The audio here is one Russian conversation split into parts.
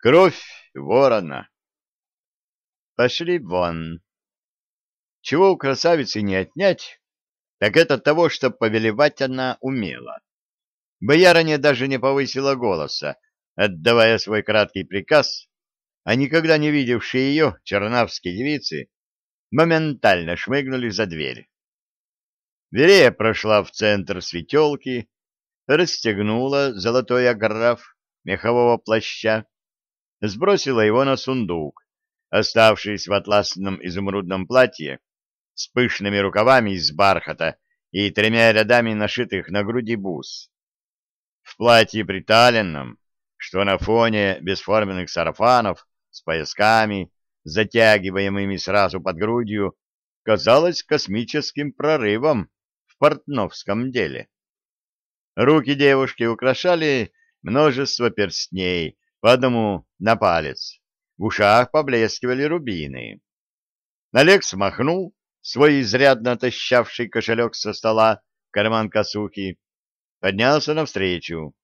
Кровь ворона. Пошли вон. Чего у красавицы не отнять, так это того, что повелевать она умела. Боярыня даже не повысила голоса, отдавая свой краткий приказ, а никогда не видевшие ее чернавские девицы моментально шмыгнули за дверь. Верея прошла в центр светелки, расстегнула золотой аграф мехового плаща, сбросила его на сундук, оставшись в атласном изумрудном платье с пышными рукавами из бархата и тремя рядами нашитых на груди бус. В платье приталенном, что на фоне бесформенных сарафанов с поясками, затягиваемыми сразу под грудью, казалось космическим прорывом в портновском деле. Руки девушки украшали множество перстней, по одному на палец. В ушах поблескивали рубины. Олег смахнул свой изрядно отощавший кошелек со стола карман косухи, поднялся навстречу.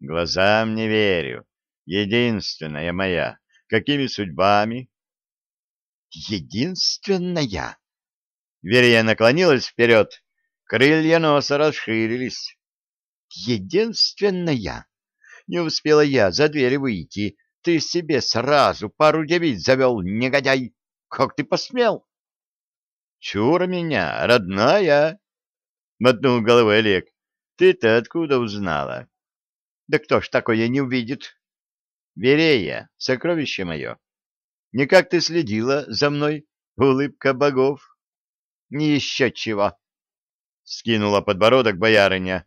Глазам не верю. Единственная моя. Какими судьбами? Единственная? Верия наклонилась вперед. Крылья носа расширились. Единственная? Не успела я за дверь выйти. Ты себе сразу пару девиц завел, негодяй. Как ты посмел? Чур меня, родная, — мотнул головой Олег. Ты-то откуда узнала? Да кто ж такое не увидит? Верея, сокровище мое. Никак ты следила за мной, улыбка богов? Не еще чего. Скинула подбородок боярыня.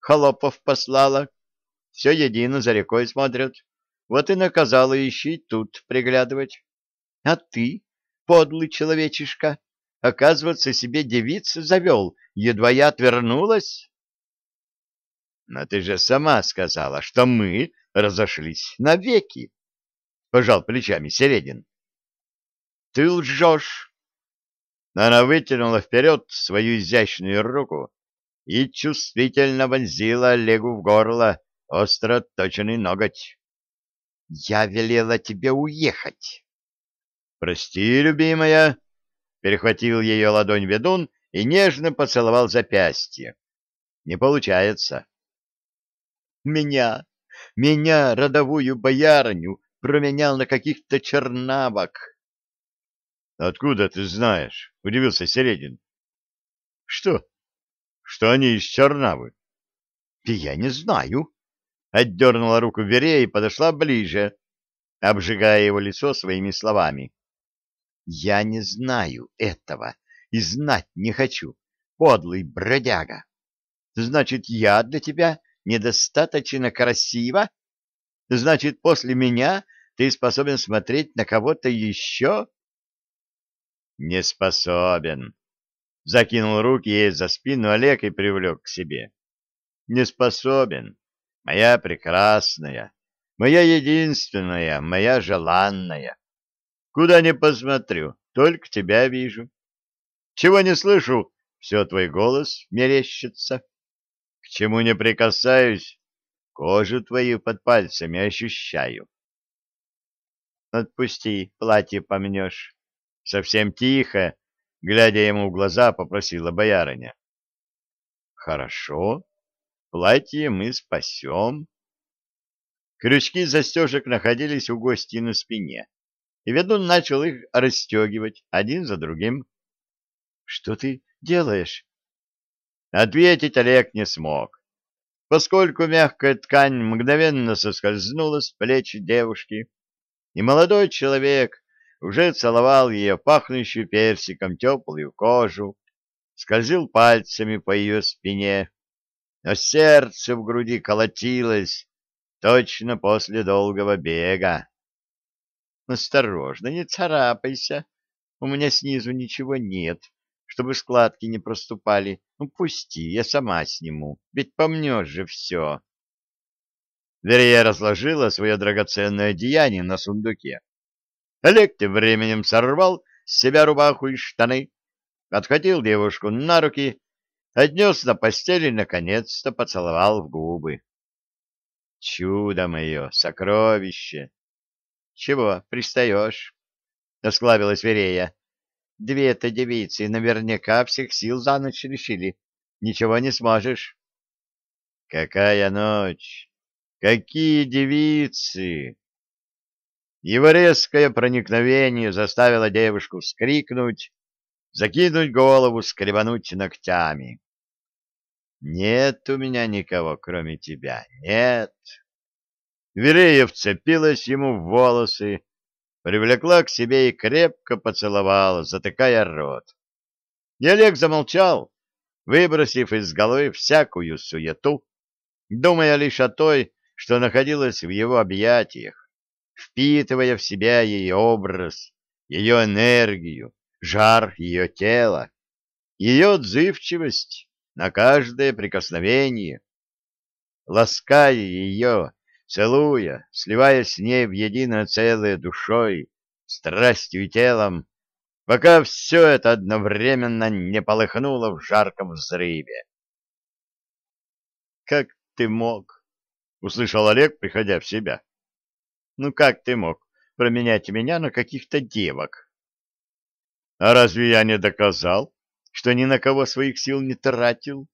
Холопов послала, все едино за рекой смотрят. Вот и наказала ищи тут приглядывать. А ты, подлый человечишка, оказывается, себе девиц завел, едва я отвернулась? Но ты же сама сказала, что мы разошлись навеки. Пожал плечами Середин. Ты лжешь. Она вытянула вперед свою изящную руку и чувствительно вонзила Олегу в горло остро точенный ноготь. Я велела тебе уехать. Прости, любимая, перехватил ее ладонь ведун и нежно поцеловал запястье. Не получается. Меня, меня, родовую боярыню, променял на каких-то чернавок. — Откуда ты знаешь? — удивился Середин. — Что? Что они из Чернавы? — Я не знаю, отдернула руку Верея и подошла ближе, обжигая его лицо своими словами. «Я не знаю этого и знать не хочу, подлый бродяга. Значит, я для тебя недостаточно красива? Значит, после меня ты способен смотреть на кого-то еще?» «Не способен», — закинул руки ей за спину Олег и привлек к себе. «Не способен моя прекрасная, моя единственная, моя желанная. Куда ни посмотрю, только тебя вижу. Чего не слышу, все твой голос мерещится. К чему не прикасаюсь, кожу твою под пальцами ощущаю. Отпусти, платье помнешь. Совсем тихо, глядя ему в глаза, попросила боярыня. Хорошо, Платье мы спасем. Крючки застежек находились у гостей на спине, и ведун начал их расстегивать один за другим. — Что ты делаешь? Ответить Олег не смог, поскольку мягкая ткань мгновенно соскользнула с плеч девушки, и молодой человек уже целовал ее пахнущую персиком теплую кожу, скользил пальцами по ее спине, а сердце в груди колотилось точно после долгого бега. Осторожно, не царапайся, у меня снизу ничего нет, чтобы складки не проступали. Ну, пусти, я сама сниму, ведь помнешь же все. Верия разложила свое драгоценное одеяние на сундуке. Олег тем временем сорвал с себя рубаху и штаны, отхватил девушку на руки отнес на постели и, наконец-то, поцеловал в губы. Чудо мое, сокровище! Чего пристаешь? Осклабилась Верея. Две-то девицы наверняка всех сил за ночь решили. Ничего не сможешь. Какая ночь! Какие девицы! Его резкое проникновение заставило девушку вскрикнуть, закинуть голову, скребануть ногтями. «Нет у меня никого, кроме тебя, нет!» Верея вцепилась ему в волосы, привлекла к себе и крепко поцеловала, затыкая рот. И Олег замолчал, выбросив из головы всякую суету, думая лишь о той, что находилась в его объятиях впитывая в себя ее образ, ее энергию, жар ее тела, ее отзывчивость на каждое прикосновение. Лаская ее, целуя, сливаясь с ней в единое целое душой, страстью и телом, пока все это одновременно не полыхнуло в жарком взрыве. «Как ты мог?» — услышал Олег, приходя в себя. Ну как ты мог променять меня на каких-то девок? А разве я не доказал, что ни на кого своих сил не тратил?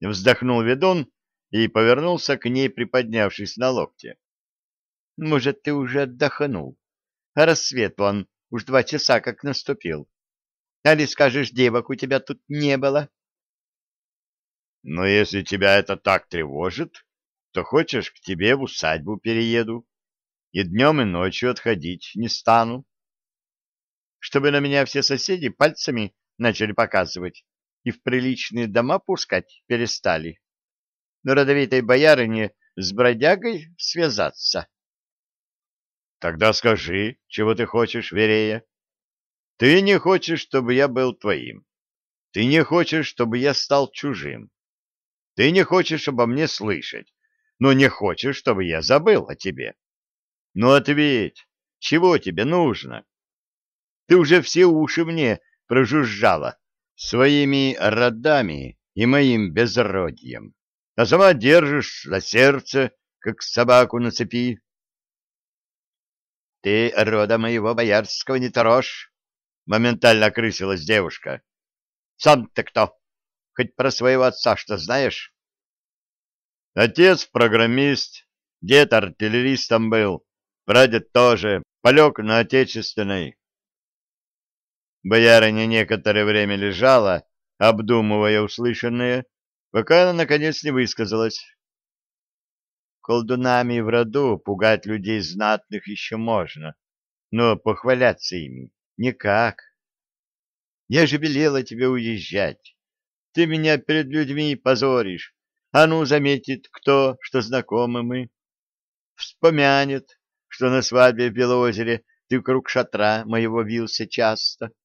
Вздохнул ведун и повернулся к ней, приподнявшись на локте. Может, ты уже отдохнул? А рассвет вон уж два часа как наступил. Али скажешь, девок у тебя тут не было? Но если тебя это так тревожит, то хочешь, к тебе в усадьбу перееду и днем и ночью отходить не стану. Чтобы на меня все соседи пальцами начали показывать и в приличные дома пускать перестали. Но родовитой боярине с бродягой связаться. Тогда скажи, чего ты хочешь, Верея? Ты не хочешь, чтобы я был твоим. Ты не хочешь, чтобы я стал чужим. Ты не хочешь обо мне слышать, но не хочешь, чтобы я забыл о тебе. Ну ответь, чего тебе нужно? Ты уже все уши мне прожужжала своими родами и моим безродьем, а сама держишь за сердце, как собаку на цепи. Ты рода моего боярского не трожь, моментально окрысилась девушка. Сам ты кто? Хоть про своего отца что знаешь? Отец программист, дед артиллеристом был, Прадед тоже полег на отечественной. Боярыня некоторое время лежала, обдумывая услышанное, пока она, наконец, не высказалась. Колдунами в роду пугать людей знатных еще можно, но похваляться ими никак. Я же велела тебе уезжать. Ты меня перед людьми позоришь. А ну, заметит кто, что знакомы мы. Вспомянет, что на свадьбе в Белоозере ты вокруг шатра моего вился часто. —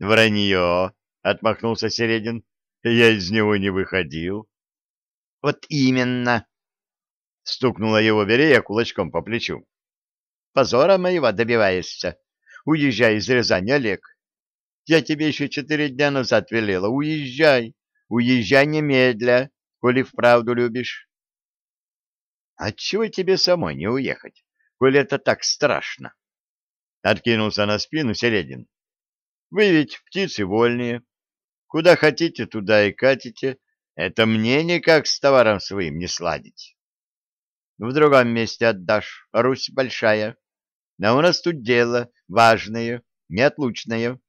Вранье! — отмахнулся Середин. — Я из него не выходил. — Вот именно! — стукнула его Верея кулачком по плечу. — Позора моего добиваешься. Уезжай из Рязани, Олег. Я тебе еще четыре дня назад велела. Уезжай, уезжай немедля, коли вправду любишь. — Отчего тебе самой не уехать? коли это так страшно. Откинулся на спину Середин. Вы ведь птицы вольные. Куда хотите, туда и катите. Это мне никак с товаром своим не сладить. В другом месте отдашь, Русь большая. Но у нас тут дело важное, неотлучное.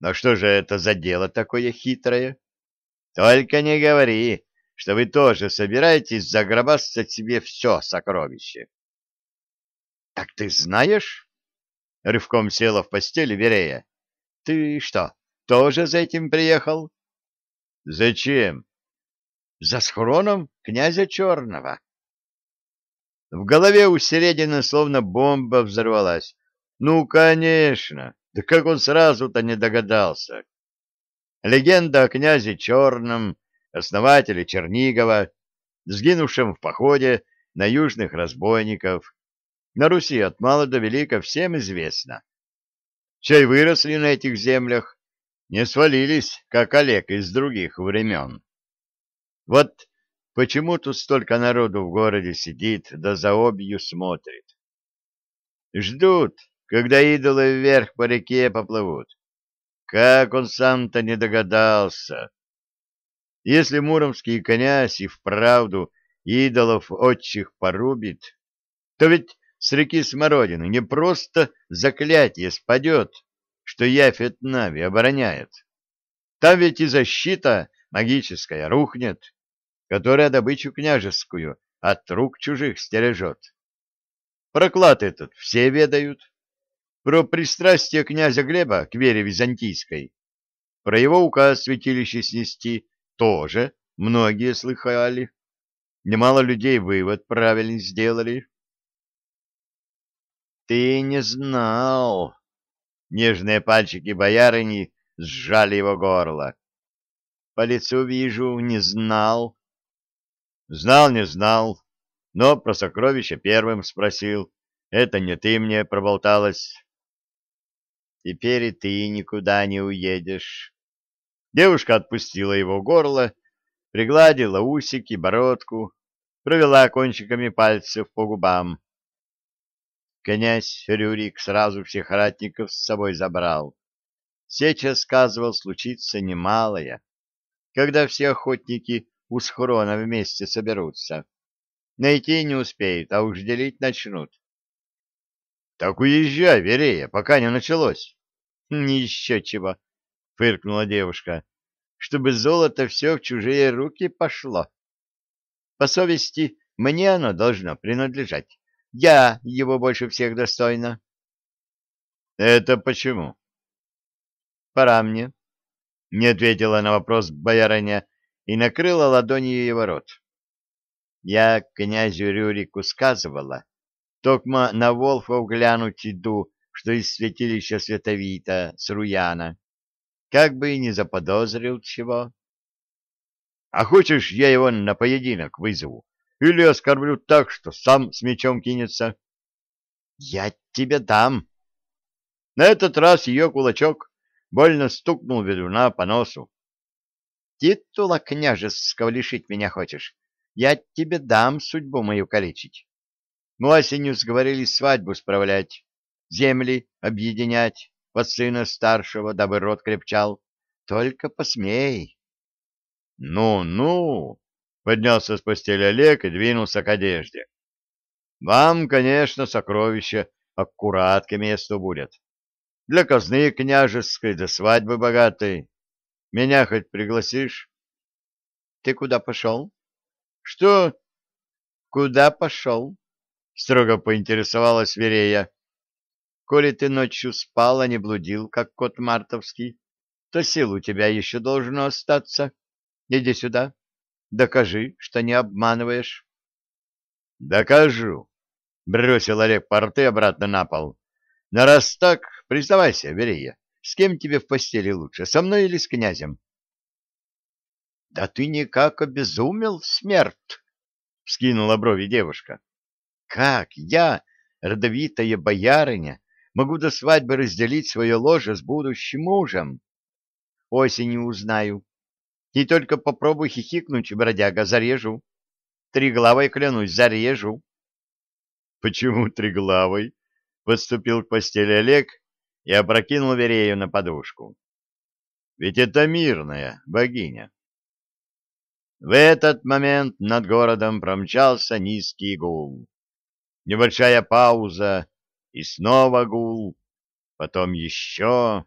Но что же это за дело такое хитрое? Только не говори, что вы тоже собираетесь загробастать себе все сокровище. — Так ты знаешь? — рывком села в постели Верея. — Ты что, тоже за этим приехал? — Зачем? — За схроном князя Черного. В голове у Середины словно бомба взорвалась. Ну, конечно! Да как он сразу-то не догадался? Легенда о князе Черном, основателе Чернигова, сгинувшем в походе на южных разбойников, на Руси от мала до велика всем известно. Чай выросли на этих землях, не свалились, как Олег из других времен. Вот почему тут столько народу в городе сидит, да за обью смотрит. Ждут, когда идолы вверх по реке поплывут. Как он сам-то не догадался. Если муромский князь и вправду идолов отчих порубит, то ведь с реки Смородины не просто заклятие спадет, что Яфет Нави обороняет. Там ведь и защита магическая рухнет, которая добычу княжескую от рук чужих стережет. Проклад этот все ведают. Про пристрастие князя Глеба к вере византийской, про его указ святилище снести тоже многие слыхали. Немало людей вывод правильный сделали. Ты не знал. Нежные пальчики боярыни сжали его горло. По лицу вижу, не знал. Знал, не знал, но про сокровища первым спросил. Это не ты мне проболталась. Теперь и ты никуда не уедешь. Девушка отпустила его горло, пригладила усики, бородку, провела кончиками пальцев по губам. Князь Рюрик сразу всех ратников с собой забрал. Сеча сказывал случиться немалое, когда все охотники у схрона вместе соберутся. Найти не успеют, а уж делить начнут. — Так уезжай, Верея, пока не началось. — Еще чего, — фыркнула девушка, — чтобы золото все в чужие руки пошло. По совести мне оно должно принадлежать. Я его больше всех достойна. — Это почему? — Пора мне, — не ответила на вопрос боярыня и накрыла ладонью его рот. Я князю Рюрику сказывала, токма на Волфов глянуть иду, что из святилища Световита, с Руяна. Как бы и не заподозрил чего. — А хочешь, я его на поединок вызову? Или оскорблю так, что сам с мечом кинется. Я тебе дам. На этот раз ее кулачок больно стукнул ведуна по носу. Титула княжеского лишить меня хочешь? Я тебе дам судьбу мою калечить. Мы осенью сговорились свадьбу справлять, земли объединять под сына старшего, дабы род крепчал. Только посмей. Ну-ну, Поднялся с постели Олег и двинулся к одежде. Вам, конечно, сокровище аккурат к месту будет. Для казны княжеской, до свадьбы богатой. Меня хоть пригласишь? Ты куда пошел? Что? Куда пошел? Строго поинтересовалась Верея. Коли ты ночью спал, а не блудил, как кот мартовский, то сил у тебя еще должно остаться. Иди сюда. Докажи, что не обманываешь. — Докажу, — бросил Олег порты обратно на пол. — Но раз так, признавайся, Верея, с кем тебе в постели лучше, со мной или с князем? — Да ты никак обезумел, смерть! — вскинула брови девушка. — Как я, родовитая боярыня, могу до свадьбы разделить свое ложе с будущим мужем? Осенью узнаю, и только попробуй хихикнуть, бродяга, зарежу. Триглавой, клянусь, зарежу. — Почему триглавой? — подступил к постели Олег и опрокинул Верею на подушку. — Ведь это мирная богиня. В этот момент над городом промчался низкий гул. Небольшая пауза, и снова гул, потом еще...